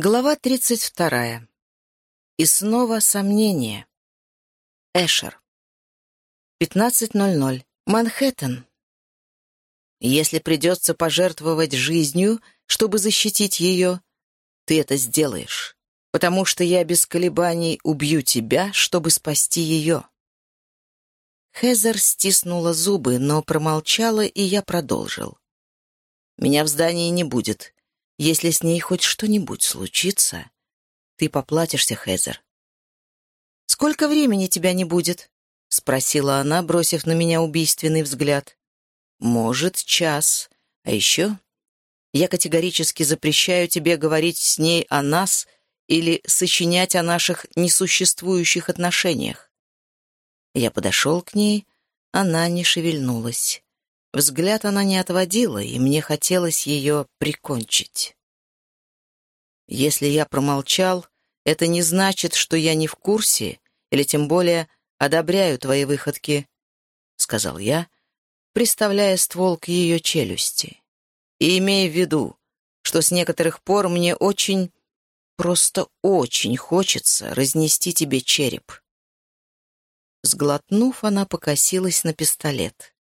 Глава 32. И снова сомнение. Эшер. 15.00. Манхэттен. Если придется пожертвовать жизнью, чтобы защитить ее, ты это сделаешь, потому что я без колебаний убью тебя, чтобы спасти ее. Хезер стиснула зубы, но промолчала, и я продолжил. Меня в здании не будет. Если с ней хоть что-нибудь случится, ты поплатишься, Хезер. «Сколько времени тебя не будет?» — спросила она, бросив на меня убийственный взгляд. «Может, час. А еще я категорически запрещаю тебе говорить с ней о нас или сочинять о наших несуществующих отношениях». Я подошел к ней, она не шевельнулась. Взгляд она не отводила, и мне хотелось ее прикончить. Если я промолчал, это не значит, что я не в курсе или тем более одобряю твои выходки, — сказал я, приставляя ствол к ее челюсти. И имея в виду, что с некоторых пор мне очень, просто очень хочется разнести тебе череп. Сглотнув, она покосилась на пистолет.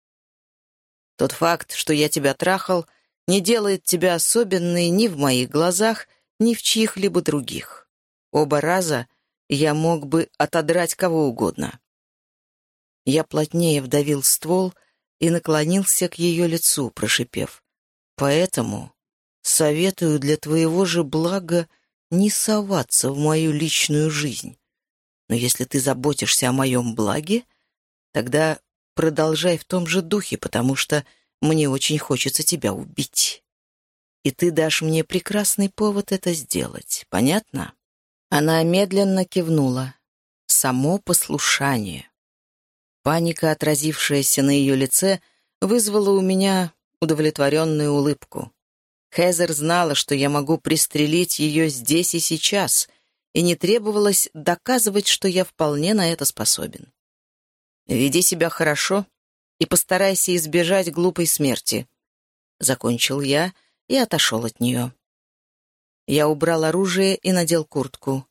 Тот факт, что я тебя трахал, не делает тебя особенной ни в моих глазах, ни в чьих-либо других. Оба раза я мог бы отодрать кого угодно. Я плотнее вдавил ствол и наклонился к ее лицу, прошипев. «Поэтому советую для твоего же блага не соваться в мою личную жизнь. Но если ты заботишься о моем благе, тогда продолжай в том же духе, потому что мне очень хочется тебя убить. И ты дашь мне прекрасный повод это сделать, понятно?» Она медленно кивнула. Само послушание. Паника, отразившаяся на ее лице, вызвала у меня удовлетворенную улыбку. Хезер знала, что я могу пристрелить ее здесь и сейчас, и не требовалось доказывать, что я вполне на это способен. Веди себя хорошо и постарайся избежать глупой смерти. Закончил я и отошел от нее. Я убрал оружие и надел куртку.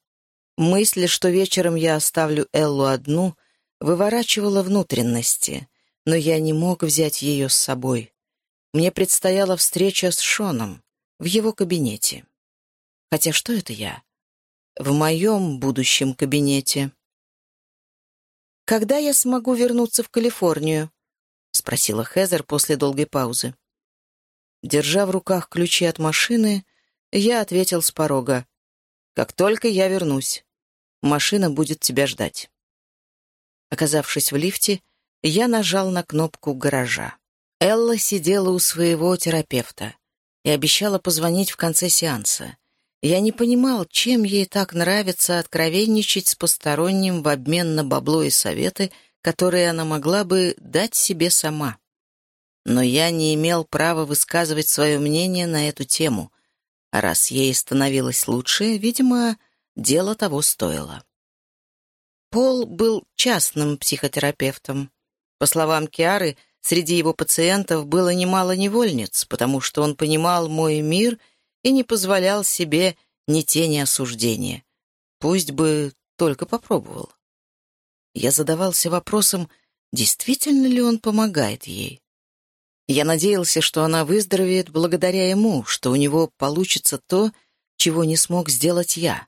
Мысль, что вечером я оставлю Эллу одну, выворачивала внутренности, но я не мог взять ее с собой. Мне предстояла встреча с Шоном в его кабинете. Хотя что это я? В моем будущем кабинете. «Когда я смогу вернуться в Калифорнию?» — спросила Хезер после долгой паузы. Держа в руках ключи от машины, я ответил с порога. «Как только я вернусь, машина будет тебя ждать». Оказавшись в лифте, я нажал на кнопку гаража. Элла сидела у своего терапевта и обещала позвонить в конце сеанса. Я не понимал, чем ей так нравится откровенничать с посторонним в обмен на бабло и советы, которые она могла бы дать себе сама. Но я не имел права высказывать свое мнение на эту тему, а раз ей становилось лучше, видимо, дело того стоило. Пол был частным психотерапевтом. По словам Киары, среди его пациентов было немало невольниц, потому что он понимал мой мир — и не позволял себе ни тени осуждения. Пусть бы только попробовал. Я задавался вопросом, действительно ли он помогает ей. Я надеялся, что она выздоровеет благодаря ему, что у него получится то, чего не смог сделать я.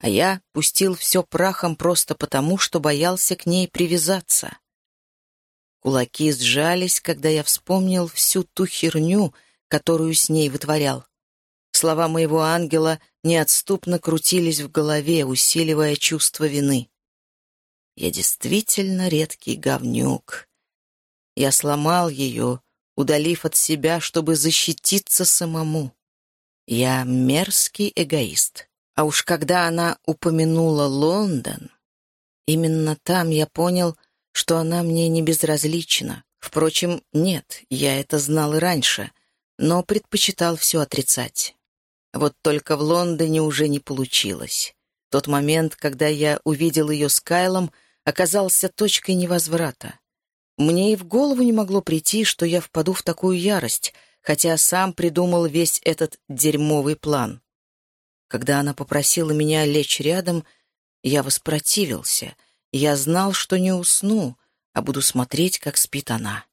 А я пустил все прахом просто потому, что боялся к ней привязаться. Кулаки сжались, когда я вспомнил всю ту херню, которую с ней вытворял. Слова моего ангела неотступно крутились в голове, усиливая чувство вины. Я действительно редкий говнюк. Я сломал ее, удалив от себя, чтобы защититься самому. Я мерзкий эгоист. А уж когда она упомянула Лондон, именно там я понял, что она мне не безразлична. Впрочем, нет, я это знал и раньше, но предпочитал все отрицать. Вот только в Лондоне уже не получилось. Тот момент, когда я увидел ее с Кайлом, оказался точкой невозврата. Мне и в голову не могло прийти, что я впаду в такую ярость, хотя сам придумал весь этот дерьмовый план. Когда она попросила меня лечь рядом, я воспротивился. Я знал, что не усну, а буду смотреть, как спит она.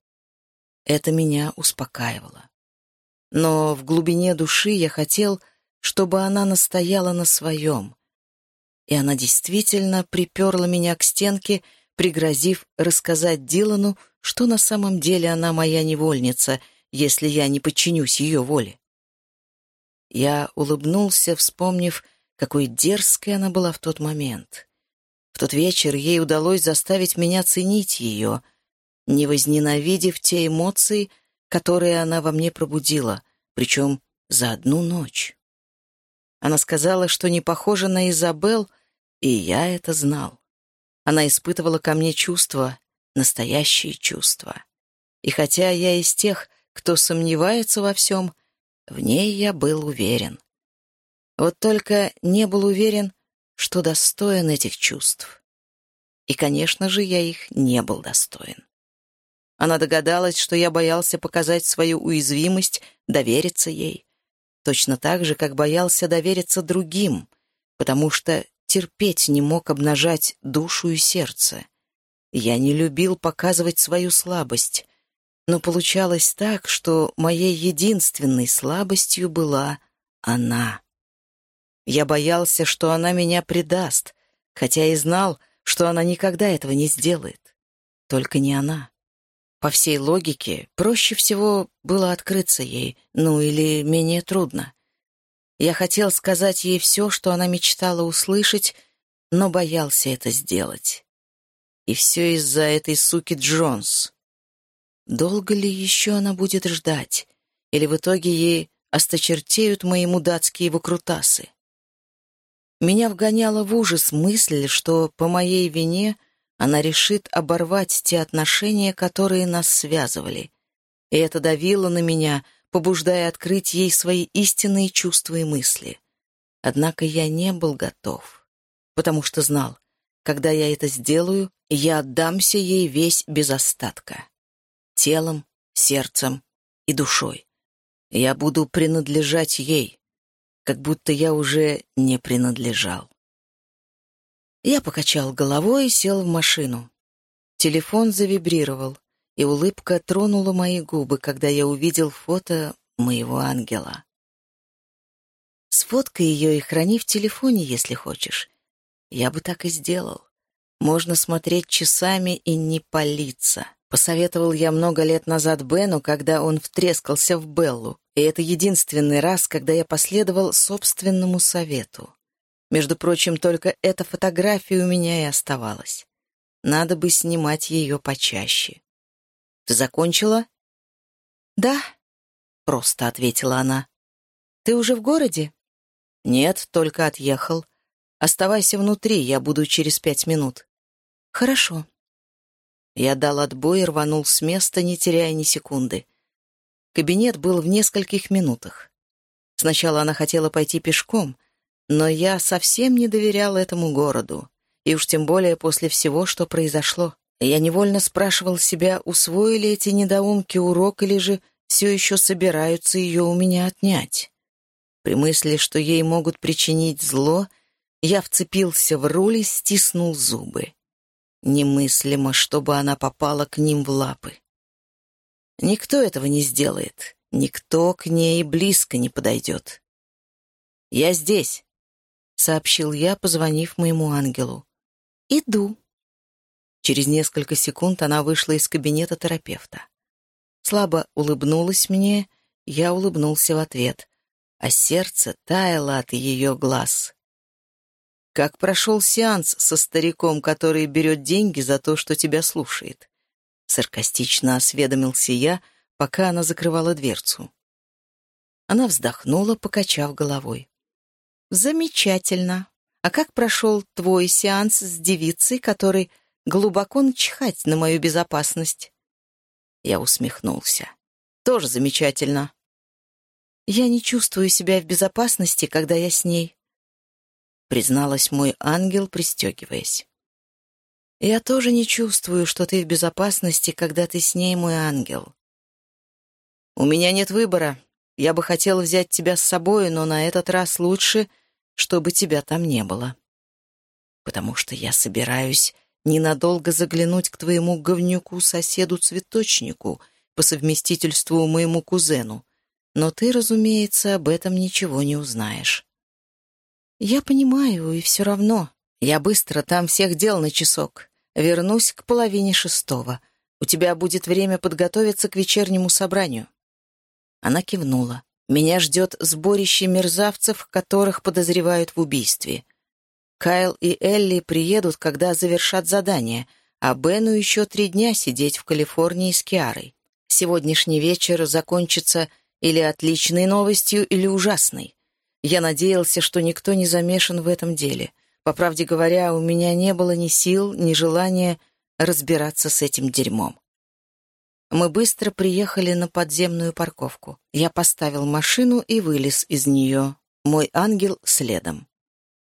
Это меня успокаивало. Но в глубине души я хотел, чтобы она настояла на своем. И она действительно приперла меня к стенке, пригрозив рассказать Дилану, что на самом деле она моя невольница, если я не подчинюсь ее воле. Я улыбнулся, вспомнив, какой дерзкой она была в тот момент. В тот вечер ей удалось заставить меня ценить ее, не возненавидев те эмоции, которые она во мне пробудила, причем за одну ночь. Она сказала, что не похожа на Изабел, и я это знал. Она испытывала ко мне чувства, настоящие чувства. И хотя я из тех, кто сомневается во всем, в ней я был уверен. Вот только не был уверен, что достоин этих чувств. И, конечно же, я их не был достоин. Она догадалась, что я боялся показать свою уязвимость, довериться ей. Точно так же, как боялся довериться другим, потому что терпеть не мог обнажать душу и сердце. Я не любил показывать свою слабость, но получалось так, что моей единственной слабостью была она. Я боялся, что она меня предаст, хотя и знал, что она никогда этого не сделает. Только не она. По всей логике, проще всего было открыться ей, ну или менее трудно. Я хотел сказать ей все, что она мечтала услышать, но боялся это сделать. И все из-за этой суки Джонс. Долго ли еще она будет ждать? Или в итоге ей осточертеют мои мудацкие выкрутасы? Меня вгоняла в ужас мысль, что по моей вине — она решит оборвать те отношения, которые нас связывали. И это давило на меня, побуждая открыть ей свои истинные чувства и мысли. Однако я не был готов, потому что знал, когда я это сделаю, я отдамся ей весь без остатка. Телом, сердцем и душой. Я буду принадлежать ей, как будто я уже не принадлежал. Я покачал головой и сел в машину. Телефон завибрировал, и улыбка тронула мои губы, когда я увидел фото моего ангела. Сфоткай ее и храни в телефоне, если хочешь. Я бы так и сделал. Можно смотреть часами и не палиться. Посоветовал я много лет назад Бену, когда он втрескался в Беллу, и это единственный раз, когда я последовал собственному совету. Между прочим, только эта фотография у меня и оставалась. Надо бы снимать ее почаще. «Ты закончила?» «Да», — просто ответила она. «Ты уже в городе?» «Нет, только отъехал. Оставайся внутри, я буду через пять минут». «Хорошо». Я дал отбой и рванул с места, не теряя ни секунды. Кабинет был в нескольких минутах. Сначала она хотела пойти пешком, но я совсем не доверял этому городу, и уж тем более после всего, что произошло. Я невольно спрашивал себя, усвоили эти недоумки урок или же все еще собираются ее у меня отнять. При мысли, что ей могут причинить зло, я вцепился в руль и стиснул зубы. Немыслимо, чтобы она попала к ним в лапы. Никто этого не сделает, никто к ней близко не подойдет. «Я здесь», сообщил я, позвонив моему ангелу. «Иду». Через несколько секунд она вышла из кабинета терапевта. Слабо улыбнулась мне, я улыбнулся в ответ, а сердце таяло от ее глаз. «Как прошел сеанс со стариком, который берет деньги за то, что тебя слушает?» Саркастично осведомился я, пока она закрывала дверцу. Она вздохнула, покачав головой. «Замечательно. А как прошел твой сеанс с девицей, который глубоко начихать на мою безопасность?» Я усмехнулся. «Тоже замечательно». «Я не чувствую себя в безопасности, когда я с ней», — призналась мой ангел, пристегиваясь. «Я тоже не чувствую, что ты в безопасности, когда ты с ней, мой ангел». «У меня нет выбора. Я бы хотел взять тебя с собой, но на этот раз лучше, чтобы тебя там не было. Потому что я собираюсь ненадолго заглянуть к твоему говнюку-соседу-цветочнику по совместительству моему кузену, но ты, разумеется, об этом ничего не узнаешь. Я понимаю, и все равно. Я быстро там всех дел на часок. Вернусь к половине шестого. У тебя будет время подготовиться к вечернему собранию. Она кивнула. Меня ждет сборище мерзавцев, которых подозревают в убийстве. Кайл и Элли приедут, когда завершат задание, а Бену еще три дня сидеть в Калифорнии с Киарой. Сегодняшний вечер закончится или отличной новостью, или ужасной. Я надеялся, что никто не замешан в этом деле. По правде говоря, у меня не было ни сил, ни желания разбираться с этим дерьмом. Мы быстро приехали на подземную парковку. Я поставил машину и вылез из нее. Мой ангел следом.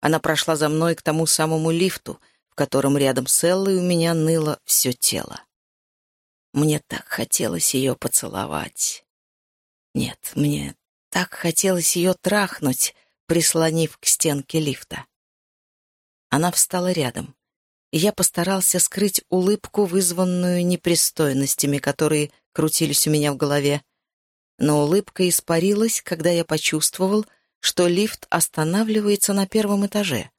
Она прошла за мной к тому самому лифту, в котором рядом с Эллой у меня ныло все тело. Мне так хотелось ее поцеловать. Нет, мне так хотелось ее трахнуть, прислонив к стенке лифта. Она встала рядом, я постарался скрыть улыбку, вызванную непристойностями, которые крутились у меня в голове. Но улыбка испарилась, когда я почувствовал, что лифт останавливается на первом этаже.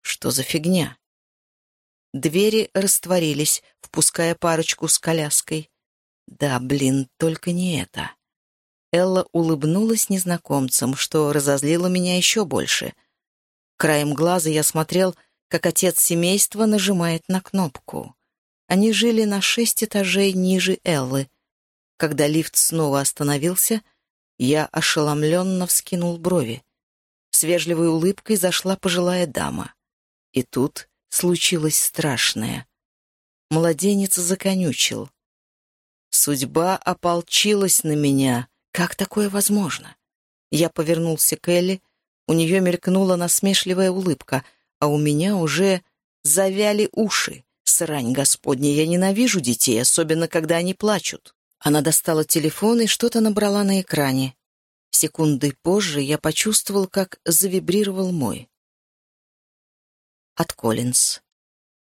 Что за фигня? Двери растворились, впуская парочку с коляской. Да, блин, только не это. Элла улыбнулась незнакомцам, что разозлило меня еще больше. Краем глаза я смотрел, как отец семейства нажимает на кнопку. Они жили на шесть этажей ниже Эллы. Когда лифт снова остановился, я ошеломленно вскинул брови. С вежливой улыбкой зашла пожилая дама. И тут случилось страшное. Младенец законючил. Судьба ополчилась на меня — как такое возможно? Я повернулся к Элли, у нее мелькнула насмешливая улыбка, а у меня уже завяли уши. Срань господня, я ненавижу детей, особенно когда они плачут. Она достала телефон и что-то набрала на экране. Секунды позже я почувствовал, как завибрировал мой. От Коллинз.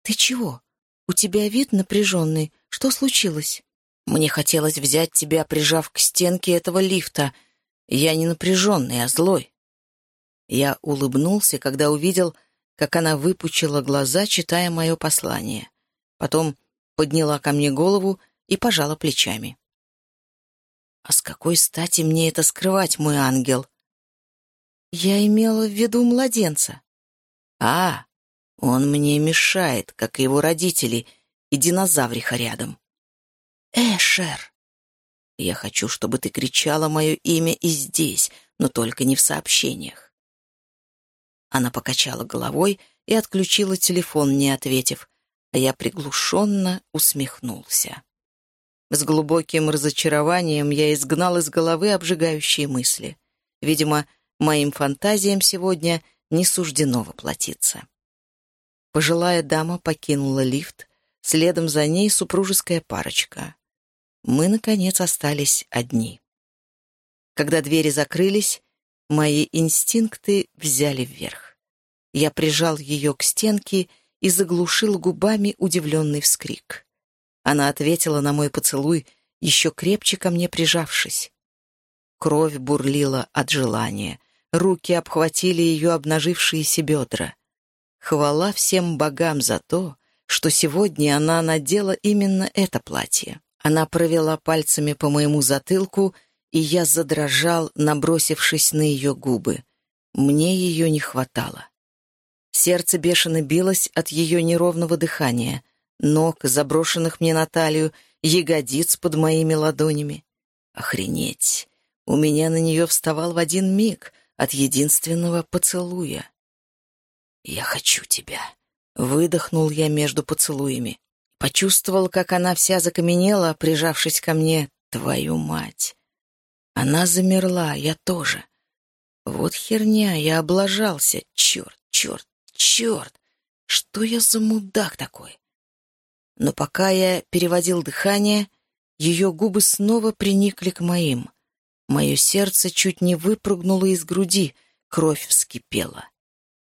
«Ты чего? У тебя вид напряженный. Что случилось?» Мне хотелось взять тебя, прижав к стенке этого лифта. Я не напряженный, а злой. Я улыбнулся, когда увидел, как она выпучила глаза, читая мое послание. Потом подняла ко мне голову и пожала плечами. «А с какой стати мне это скрывать, мой ангел?» «Я имела в виду младенца». «А, он мне мешает, как и его родители, и динозавриха рядом». «Эшер!» «Я хочу, чтобы ты кричала мое имя и здесь, но только не в сообщениях». Она покачала головой и отключила телефон, не ответив, а я приглушенно усмехнулся. С глубоким разочарованием я изгнал из головы обжигающие мысли. Видимо, моим фантазиям сегодня не суждено воплотиться. Пожилая дама покинула лифт, следом за ней супружеская парочка мы, наконец, остались одни. Когда двери закрылись, мои инстинкты взяли вверх. Я прижал ее к стенке и заглушил губами удивленный вскрик. Она ответила на мой поцелуй, еще крепче ко мне прижавшись. Кровь бурлила от желания, руки обхватили ее обнажившиеся бедра. Хвала всем богам за то, что сегодня она надела именно это платье. Она провела пальцами по моему затылку, и я задрожал, набросившись на ее губы. Мне ее не хватало. Сердце бешено билось от ее неровного дыхания, ног, заброшенных мне на талию, ягодиц под моими ладонями. Охренеть! У меня на нее вставал в один миг от единственного поцелуя. «Я хочу тебя», — выдохнул я между поцелуями. Почувствовал, как она вся закаменела, прижавшись ко мне. Твою мать! Она замерла, я тоже. Вот херня, я облажался. Черт, черт, черт! Что я за мудак такой? Но пока я переводил дыхание, ее губы снова приникли к моим. Мое сердце чуть не выпрыгнуло из груди, кровь вскипела.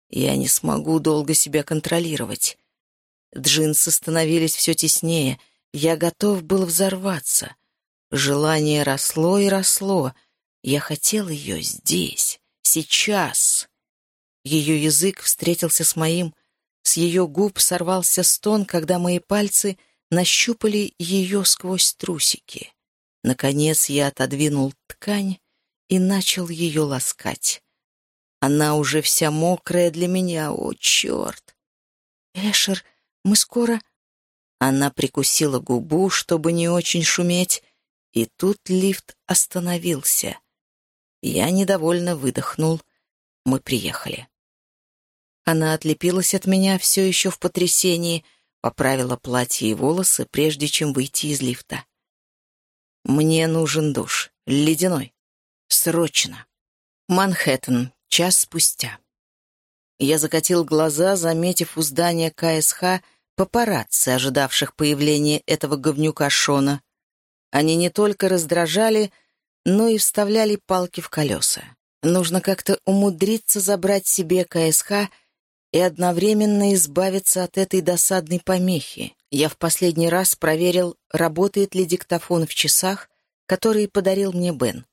Я не смогу долго себя контролировать. Джинсы становились все теснее. Я готов был взорваться. Желание росло и росло. Я хотел ее здесь, сейчас. Ее язык встретился с моим. С ее губ сорвался стон, когда мои пальцы нащупали ее сквозь трусики. Наконец я отодвинул ткань и начал ее ласкать. Она уже вся мокрая для меня, о, черт! Эшер, мы скоро...» Она прикусила губу, чтобы не очень шуметь, и тут лифт остановился. Я недовольно выдохнул. Мы приехали. Она отлепилась от меня все еще в потрясении, поправила платье и волосы, прежде чем выйти из лифта. «Мне нужен душ. Ледяной. Срочно. Манхэттен. Час спустя». Я закатил глаза, заметив у здания КСХ папарацци, ожидавших появления этого говнюка Шона. Они не только раздражали, но и вставляли палки в колеса. Нужно как-то умудриться забрать себе КСХ и одновременно избавиться от этой досадной помехи. Я в последний раз проверил, работает ли диктофон в часах, которые подарил мне Бен.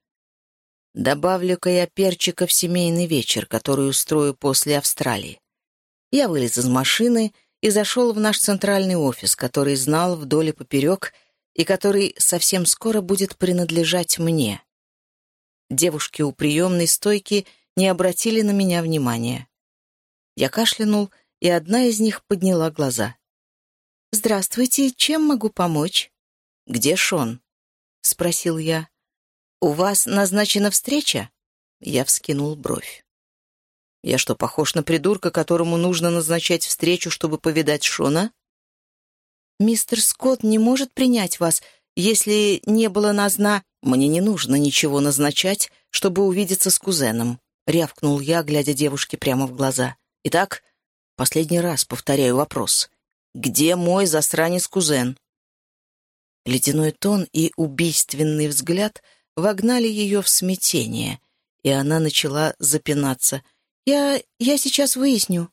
Добавлю-ка я перчика в семейный вечер, который устрою после Австралии. Я вылез из машины и зашел в наш центральный офис, который знал вдоль и поперек, и который совсем скоро будет принадлежать мне. Девушки у приемной стойки не обратили на меня внимания. Я кашлянул, и одна из них подняла глаза. «Здравствуйте, чем могу помочь?» «Где Шон?» — спросил я. «У вас назначена встреча?» Я вскинул бровь. «Я что, похож на придурка, которому нужно назначать встречу, чтобы повидать Шона?» «Мистер Скотт не может принять вас, если не было назна...» «Мне не нужно ничего назначать, чтобы увидеться с кузеном», — рявкнул я, глядя девушке прямо в глаза. «Итак, последний раз повторяю вопрос. Где мой засранец-кузен?» Ледяной тон и убийственный взгляд — вогнали ее в смятение, и она начала запинаться. «Я... я сейчас выясню».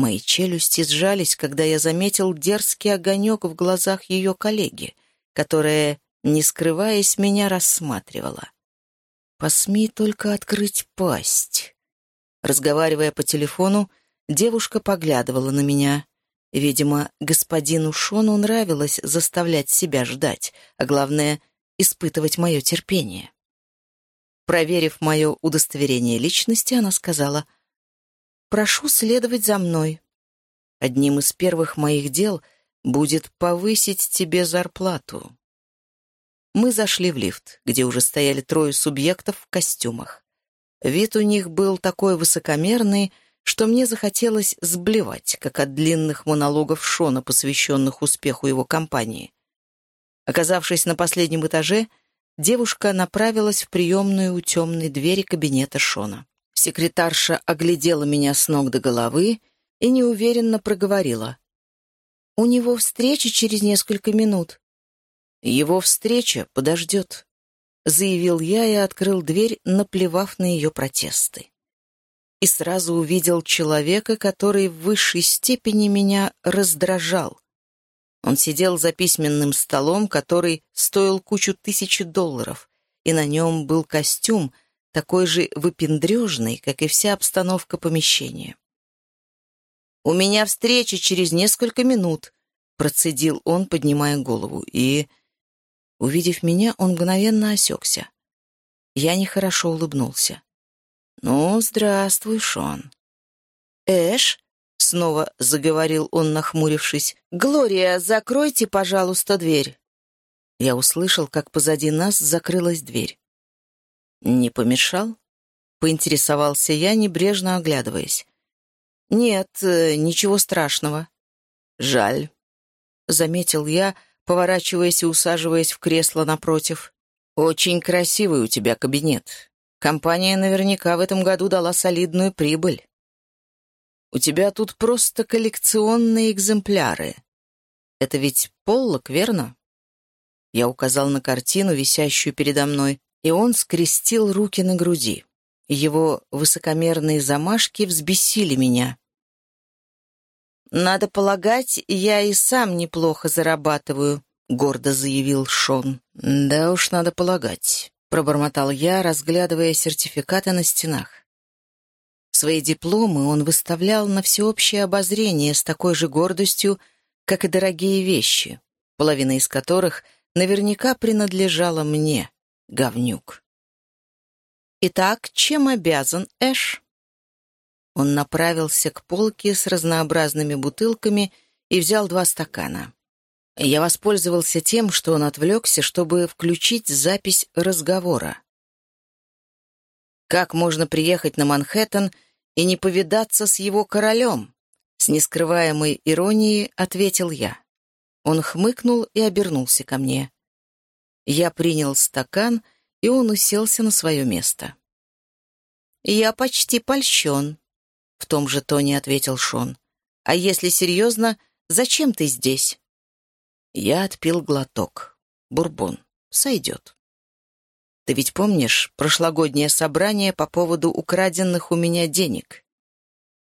Мои челюсти сжались, когда я заметил дерзкий огонек в глазах ее коллеги, которая, не скрываясь, меня рассматривала. «Посмей только открыть пасть». Разговаривая по телефону, девушка поглядывала на меня. Видимо, господину Шону нравилось заставлять себя ждать, а главное испытывать мое терпение. Проверив мое удостоверение личности, она сказала, «Прошу следовать за мной. Одним из первых моих дел будет повысить тебе зарплату». Мы зашли в лифт, где уже стояли трое субъектов в костюмах. Вид у них был такой высокомерный, что мне захотелось сблевать, как от длинных монологов Шона, посвященных успеху его компании. Оказавшись на последнем этаже, девушка направилась в приемную у темной двери кабинета Шона. Секретарша оглядела меня с ног до головы и неуверенно проговорила. «У него встреча через несколько минут». «Его встреча подождет», — заявил я и открыл дверь, наплевав на ее протесты. И сразу увидел человека, который в высшей степени меня раздражал. Он сидел за письменным столом, который стоил кучу тысячи долларов, и на нем был костюм, такой же выпендрежный, как и вся обстановка помещения. «У меня встреча через несколько минут», — процедил он, поднимая голову, и... Увидев меня, он мгновенно осекся. Я нехорошо улыбнулся. «Ну, здравствуй, Шон». «Эш?» Снова заговорил он, нахмурившись. «Глория, закройте, пожалуйста, дверь». Я услышал, как позади нас закрылась дверь. «Не помешал?» — поинтересовался я, небрежно оглядываясь. «Нет, э, ничего страшного». «Жаль», — заметил я, поворачиваясь и усаживаясь в кресло напротив. «Очень красивый у тебя кабинет. Компания наверняка в этом году дала солидную прибыль». У тебя тут просто коллекционные экземпляры. Это ведь Поллок, верно?» Я указал на картину, висящую передо мной, и он скрестил руки на груди. Его высокомерные замашки взбесили меня. «Надо полагать, я и сам неплохо зарабатываю», — гордо заявил Шон. «Да уж, надо полагать», — пробормотал я, разглядывая сертификаты на стенах. Свои дипломы он выставлял на всеобщее обозрение с такой же гордостью, как и дорогие вещи, половина из которых наверняка принадлежала мне, говнюк. «Итак, чем обязан Эш?» Он направился к полке с разнообразными бутылками и взял два стакана. Я воспользовался тем, что он отвлекся, чтобы включить запись разговора. Как можно приехать на Манхэттен и не повидаться с его королем? С нескрываемой иронией ответил я. Он хмыкнул и обернулся ко мне. Я принял стакан, и он уселся на свое место. «Я почти польщен», — в том же тоне ответил Шон. «А если серьезно, зачем ты здесь?» Я отпил глоток. Бурбон. Сойдет. Ты ведь помнишь прошлогоднее собрание по поводу украденных у меня денег?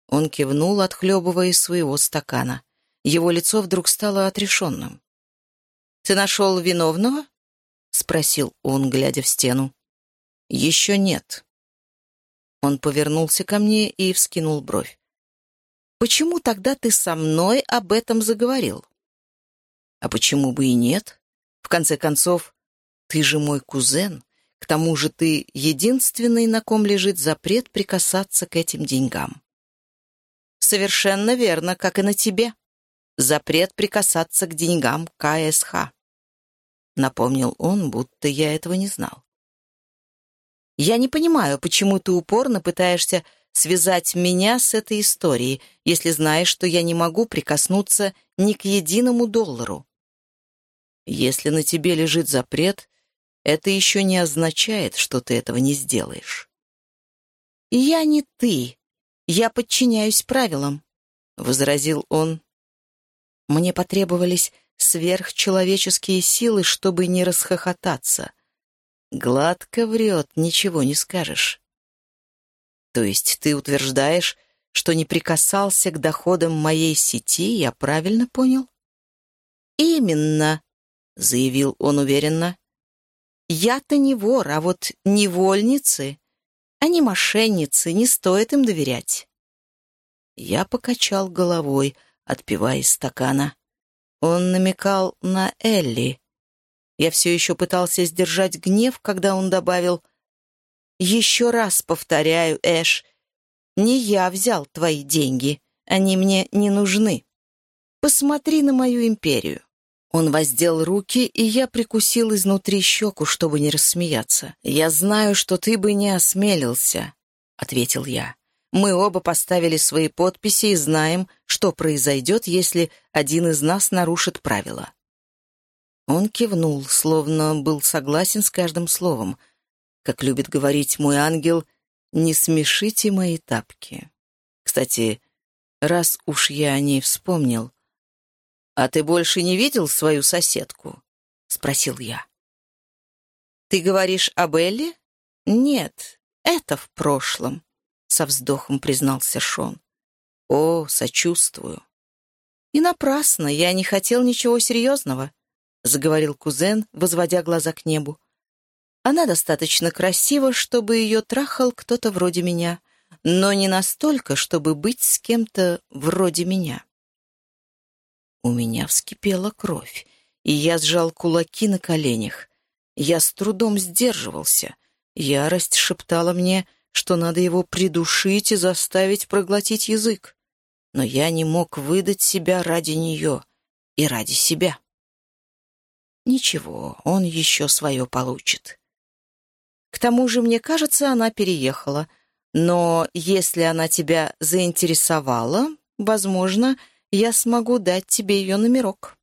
Он кивнул, отхлебывая из своего стакана. Его лицо вдруг стало отрешенным. «Ты нашел виновного?» — спросил он, глядя в стену. «Еще нет». Он повернулся ко мне и вскинул бровь. «Почему тогда ты со мной об этом заговорил?» «А почему бы и нет? В конце концов, ты же мой кузен. К тому же ты единственный, на ком лежит запрет прикасаться к этим деньгам». «Совершенно верно, как и на тебе. Запрет прикасаться к деньгам КСХ», — напомнил он, будто я этого не знал. «Я не понимаю, почему ты упорно пытаешься связать меня с этой историей, если знаешь, что я не могу прикоснуться ни к единому доллару. Если на тебе лежит запрет, это еще не означает, что ты этого не сделаешь. «Я не ты», «Я подчиняюсь правилам», — возразил он. Мне потребовались сверхчеловеческие силы, чтобы не расхохотаться. Гладко врет, ничего не скажешь. То есть ты утверждаешь, что не прикасался к доходам моей сети, я правильно понял? Именно, заявил он уверенно. Я-то не вор, а вот невольницы они мошенницы, не стоит им доверять. Я покачал головой, отпивая из стакана. Он намекал на Элли. Я все еще пытался сдержать гнев, когда он добавил «Еще раз повторяю, Эш, не я взял твои деньги, они мне не нужны. Посмотри на мою империю. Он воздел руки, и я прикусил изнутри щеку, чтобы не рассмеяться. «Я знаю, что ты бы не осмелился», — ответил я. «Мы оба поставили свои подписи и знаем, что произойдет, если один из нас нарушит правила». Он кивнул, словно был согласен с каждым словом. Как любит говорить мой ангел, «Не смешите мои тапки». Кстати, раз уж я о ней вспомнил, «А ты больше не видел свою соседку?» — спросил я. «Ты говоришь об Элли?» «Нет, это в прошлом», — со вздохом признался Шон. «О, сочувствую». «И напрасно, я не хотел ничего серьезного», — заговорил кузен, возводя глаза к небу. «Она достаточно красива, чтобы ее трахал кто-то вроде меня, но не настолько, чтобы быть с кем-то вроде меня». У меня вскипела кровь, и я сжал кулаки на коленях. Я с трудом сдерживался. Ярость шептала мне, что надо его придушить и заставить проглотить язык. Но я не мог выдать себя ради нее и ради себя. Ничего, он еще свое получит. К тому же, мне кажется, она переехала. Но если она тебя заинтересовала, возможно, я смогу дать тебе ее номерок.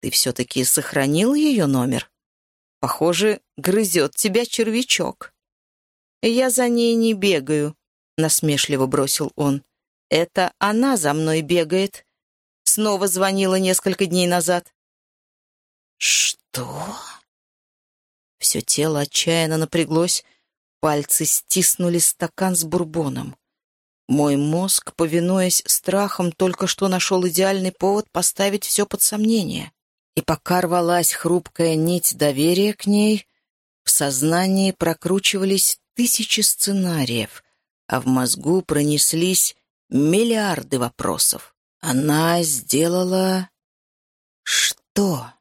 Ты все-таки сохранил ее номер? Похоже, грызет тебя червячок. Я за ней не бегаю, насмешливо бросил он. Это она за мной бегает. Снова звонила несколько дней назад. Что? Все тело отчаянно напряглось. Пальцы стиснули стакан с бурбоном. Мой мозг, повинуясь страхам, только что нашел идеальный повод поставить все под сомнение. И пока рвалась хрупкая нить доверия к ней, в сознании прокручивались тысячи сценариев, а в мозгу пронеслись миллиарды вопросов. Она сделала... что?